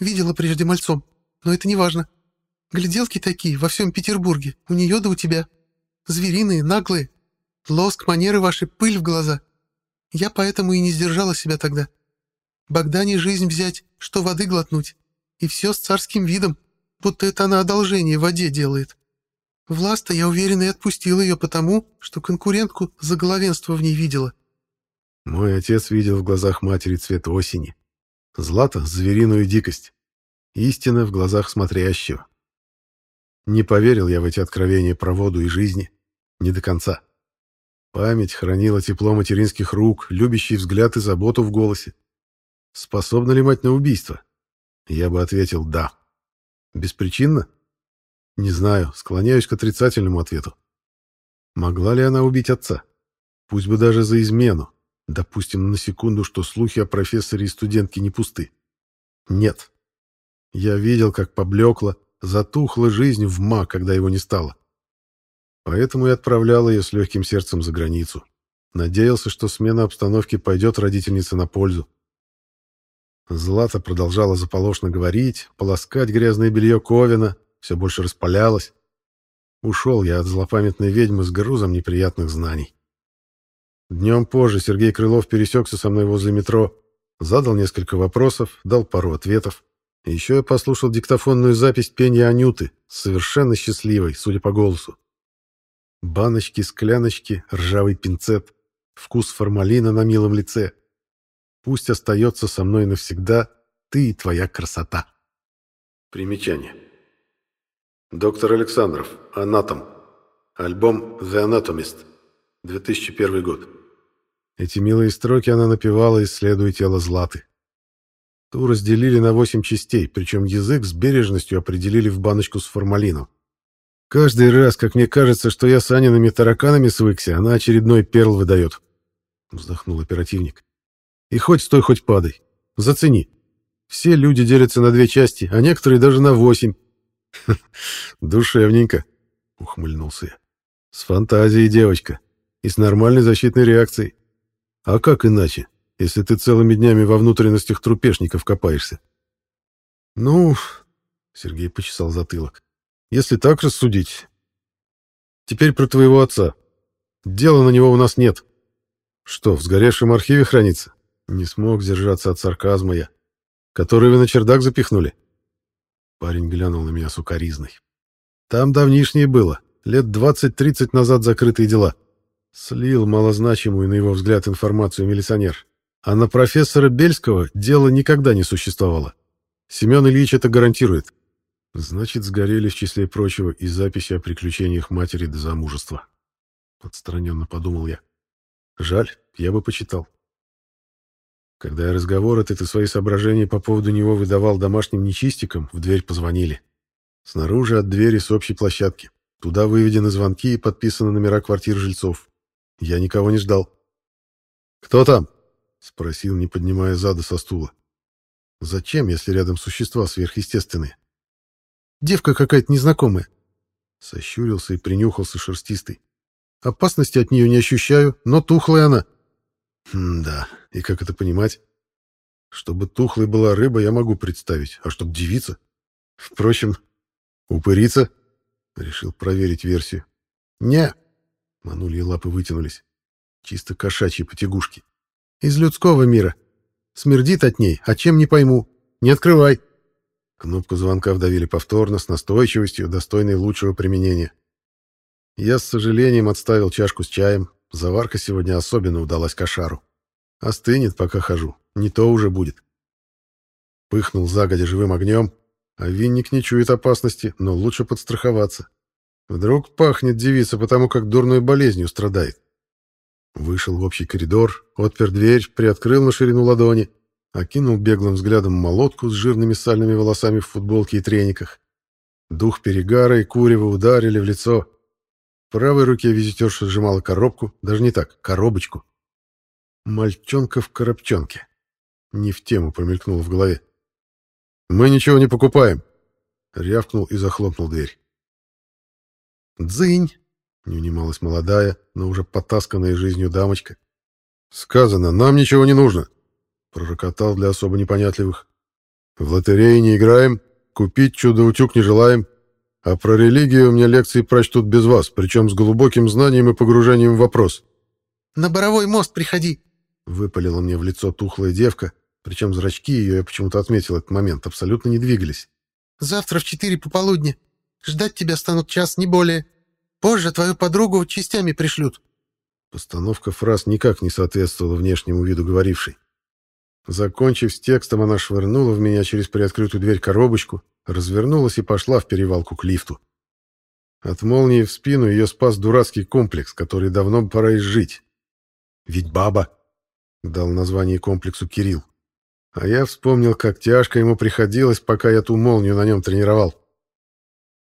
Видела прежде мальцом, но это не важно. Гляделки такие во всем Петербурге, у нее да у тебя. Звериные, наглые. Лоск, манеры ваши, пыль в глаза. Я поэтому и не сдержала себя тогда. Богдане жизнь взять, что воды глотнуть. И все с царским видом, будто это она одолжение в воде делает. Власта, я уверена, и отпустила ее потому, что конкурентку за главенство в ней видела. Мой отец видел в глазах матери цвет осени. Злата — звериную дикость. Истина в глазах смотрящего. Не поверил я в эти откровения про воду и жизни. Не до конца. Память хранила тепло материнских рук, любящий взгляд и заботу в голосе. Способна ли мать на убийство? Я бы ответил «да». Беспричинно? Не знаю, склоняюсь к отрицательному ответу. Могла ли она убить отца? Пусть бы даже за измену. Допустим на секунду, что слухи о профессоре и студентке не пусты. Нет. Я видел, как поблекла, затухла жизнь в ма, когда его не стало. Поэтому и отправлял ее с легким сердцем за границу. Надеялся, что смена обстановки пойдет родительнице на пользу. Злата продолжала заполошно говорить, полоскать грязное белье Ковина, все больше распалялась. Ушел я от злопамятной ведьмы с грузом неприятных знаний. Днем позже Сергей Крылов пересекся со мной возле метро, задал несколько вопросов, дал пару ответов. Еще я послушал диктофонную запись пения Анюты, совершенно счастливой, судя по голосу. Баночки, скляночки, ржавый пинцет, вкус формалина на милом лице. Пусть остается со мной навсегда ты и твоя красота. Примечание. Доктор Александров, Анатом. Альбом «The Anatomist», 2001 год. Эти милые строки она напевала, исследуя тело Златы. Ту разделили на восемь частей, причем язык с бережностью определили в баночку с формалином. Каждый раз, как мне кажется, что я с Аниными тараканами свыкся, она очередной перл выдает. Вздохнул оперативник. И хоть стой, хоть падай. Зацени. Все люди делятся на две части, а некоторые даже на восемь. *laughs* Душевненько, ухмыльнулся я. С фантазией, девочка. И с нормальной защитной реакцией. А как иначе, если ты целыми днями во внутренностях трупешников копаешься? Ну, Сергей почесал затылок. Если так рассудить. Теперь про твоего отца. Дела на него у нас нет. Что, в сгоревшем архиве хранится? Не смог сдержаться от сарказма я. Который вы на чердак запихнули? Парень глянул на меня сукоризной. Там давнишнее было. Лет 20-30 назад закрытые дела. Слил малозначимую, на его взгляд, информацию милиционер. А на профессора Бельского дело никогда не существовало. Семен Ильич это гарантирует. Значит, сгорели в числе прочего и записи о приключениях матери до замужества. Отстраненно подумал я. Жаль, я бы почитал. Когда я разговор этот и свои соображения по поводу него выдавал домашним нечистикам, в дверь позвонили. Снаружи от двери с общей площадки. Туда выведены звонки и подписаны номера квартир жильцов. Я никого не ждал. «Кто там?» — спросил, не поднимая зада со стула. «Зачем, если рядом существа сверхъестественные?» «Девка какая-то незнакомая». Сощурился и принюхался шерстистый. «Опасности от нее не ощущаю, но тухлая она». М «Да, и как это понимать? Чтобы тухлой была рыба, я могу представить, а чтоб девица? Впрочем, упырица?» Решил проверить версию. «Не». Манули лапы вытянулись. Чисто кошачьи потягушки. Из людского мира. Смердит от ней, а чем не пойму. Не открывай. Кнопку звонка вдавили повторно, с настойчивостью, достойной лучшего применения. Я с сожалением отставил чашку с чаем. Заварка сегодня особенно удалась кошару. Остынет, пока хожу. Не то уже будет. Пыхнул загодя живым огнем, а винник не чует опасности, но лучше подстраховаться. Вдруг пахнет девица, потому как дурной болезнью страдает. Вышел в общий коридор, отпер дверь, приоткрыл на ширину ладони, окинул беглым взглядом молотку с жирными сальными волосами в футболке и трениках. Дух перегара и курева ударили в лицо. В правой руке визитерша сжимала коробку, даже не так, коробочку. Мальчонка в коробчонке. Не в тему промелькнуло в голове. «Мы ничего не покупаем!» Рявкнул и захлопнул дверь. «Дзынь!» Не унималась молодая, но уже потасканная жизнью дамочка. «Сказано, нам ничего не нужно!» Пророкотал для особо непонятливых. «В лотереи не играем, купить чудо-утюг не желаем, а про религию мне лекции прочтут без вас, причем с глубоким знанием и погружением в вопрос». «На Боровой мост приходи!» Выпалила мне в лицо тухлая девка, причем зрачки ее, я почему-то отметил этот момент, абсолютно не двигались. «Завтра в четыре пополудни. Ждать тебя станут час, не более». Позже твою подругу частями пришлют». Постановка фраз никак не соответствовала внешнему виду говорившей. Закончив с текстом, она швырнула в меня через приоткрытую дверь коробочку, развернулась и пошла в перевалку к лифту. От молнии в спину ее спас дурацкий комплекс, который давно пора изжить. «Ведь баба!» — дал название комплексу Кирилл. А я вспомнил, как тяжко ему приходилось, пока я ту молнию на нем тренировал.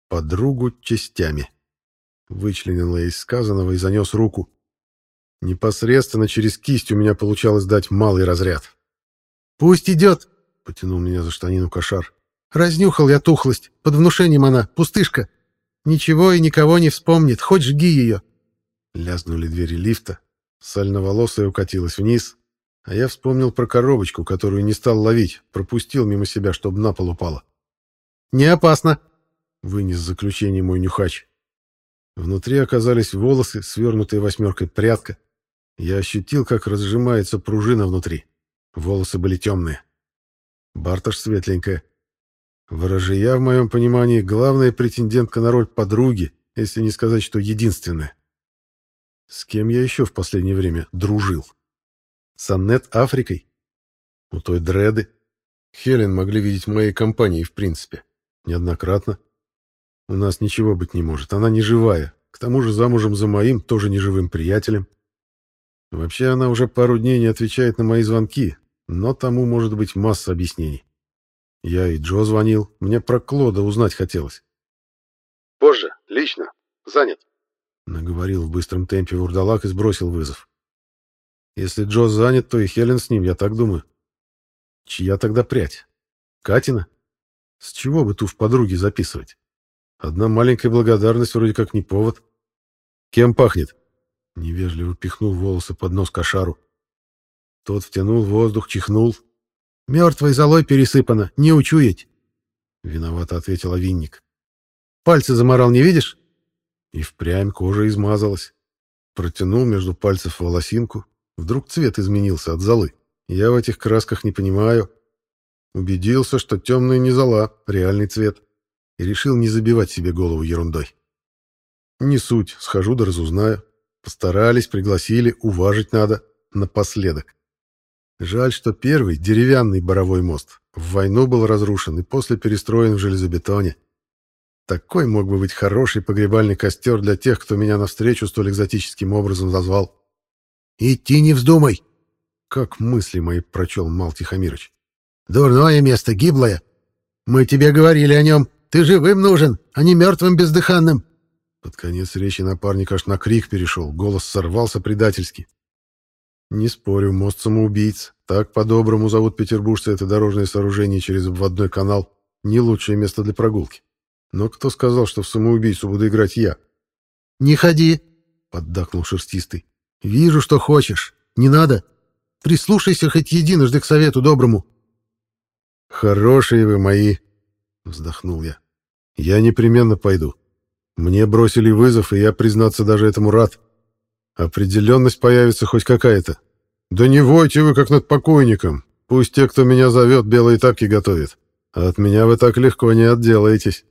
Подругу частями. Вычленил я из сказанного и занес руку. Непосредственно через кисть у меня получалось дать малый разряд. «Пусть идет!» — потянул меня за штанину кошар. «Разнюхал я тухлость. Под внушением она. Пустышка. Ничего и никого не вспомнит. Хоть жги ее!» Лязнули двери лифта. Сальноволосая укатилась вниз. А я вспомнил про коробочку, которую не стал ловить. Пропустил мимо себя, чтобы на пол упала. «Не опасно!» — вынес заключение мой нюхач. Внутри оказались волосы, свернутые восьмеркой прядка. Я ощутил, как разжимается пружина внутри. Волосы были темные. Барташ светленькая. Ворожия, в моем понимании, главная претендентка на роль подруги, если не сказать, что единственная. С кем я еще в последнее время дружил? С Аннет Африкой? У той Дреды? Хелен могли видеть в моей компании, в принципе. Неоднократно. У нас ничего быть не может, она не живая. К тому же замужем за моим, тоже неживым приятелем. Вообще она уже пару дней не отвечает на мои звонки, но тому может быть масса объяснений. Я и Джо звонил, мне про Клода узнать хотелось. «Позже, лично, занят», — наговорил в быстром темпе вурдалак и сбросил вызов. Если Джо занят, то и Хелен с ним, я так думаю. Чья тогда прядь? Катина? С чего бы ту в подруги записывать? Одна маленькая благодарность вроде как не повод. Кем пахнет? Невежливо пихнул волосы под нос кошару. Тот втянул воздух, чихнул. Мертвой золой пересыпано, не учуять. Виновато ответила Винник. Пальцы заморал, не видишь? И впрямь кожа измазалась. Протянул между пальцев волосинку. Вдруг цвет изменился от золы. Я в этих красках не понимаю. Убедился, что темная не зола, реальный цвет. И решил не забивать себе голову ерундой. Не суть, схожу да разузнаю. Постарались, пригласили, уважить надо. Напоследок. Жаль, что первый, деревянный боровой мост, в войну был разрушен и после перестроен в железобетоне. Такой мог бы быть хороший погребальный костер для тех, кто меня навстречу столь экзотическим образом зазвал. «Идти не вздумай!» Как мысли мои прочел Мал Тихомирович. «Дурное место, гиблое. Мы тебе говорили о нем. Ты живым нужен, а не мертвым бездыханным». Под конец речи напарник аж на крик перешел, голос сорвался предательски. Не спорю, мост самоубийц. Так по-доброму зовут петербуржцы это дорожное сооружение через обводной канал. Не лучшее место для прогулки. Но кто сказал, что в самоубийцу буду играть я? «Не ходи!» — поддакнул шерстистый. «Вижу, что хочешь. Не надо. Прислушайся хоть единожды к совету доброму». «Хорошие вы мои!» — вздохнул я. «Я непременно пойду. Мне бросили вызов, и я, признаться, даже этому рад. Определенность появится хоть какая-то. Да не войте вы, как над покойником. Пусть те, кто меня зовет, белые тапки готовят. А от меня вы так легко не отделаетесь.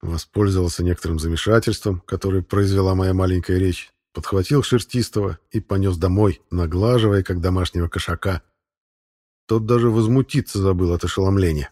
Воспользовался некоторым замешательством, которое произвела моя маленькая речь, подхватил шерстистого и понес домой, наглаживая, как домашнего кошака. Тот даже возмутиться забыл от ошеломления.